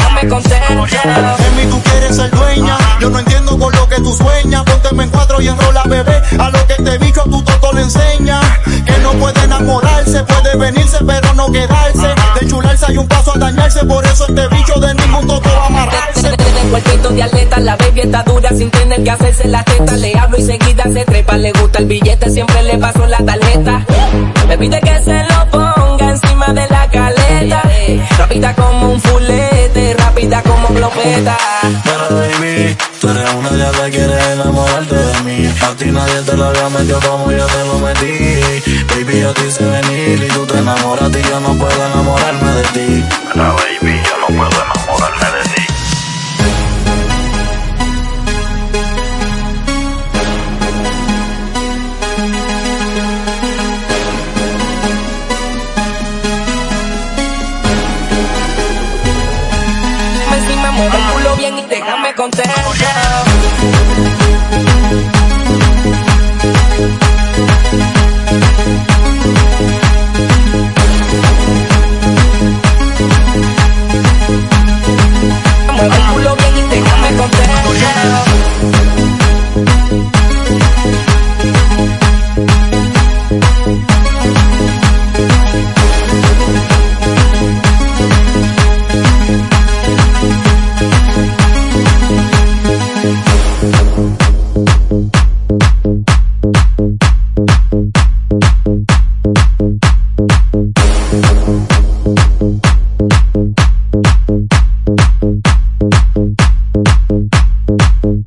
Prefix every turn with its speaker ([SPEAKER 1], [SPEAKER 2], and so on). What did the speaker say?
[SPEAKER 1] déjame contento.
[SPEAKER 2] Emi, tú quieres ser dueña. Yo no entiendo con lo que tú sueñas. Pónteme en cuatro y enrola, bebé. A lo que te bicho, tu toto le enseña. Que no puede enamorarse, puede venirse, pero no quedarse. De chularse hay un paso a dañarse. Por eso este bicho de ningún toto va a amarrarse.
[SPEAKER 3] De cuerpito de atleta, la baby está dura sin tener que hacerse la teta. Le hablo y seguida se trepa, le gusta el billete, siempre le paso la tarjeta. Me pide que se lo ponga encima de la caleta. Rápida como un fulete,
[SPEAKER 4] Pero baby, tú eres una que quieres enamorarte de mí. A ti nadie te lo había metido como yo te lo metí. Baby, yo te hice venir y tú te enamoras y yo no puedo
[SPEAKER 3] Mueve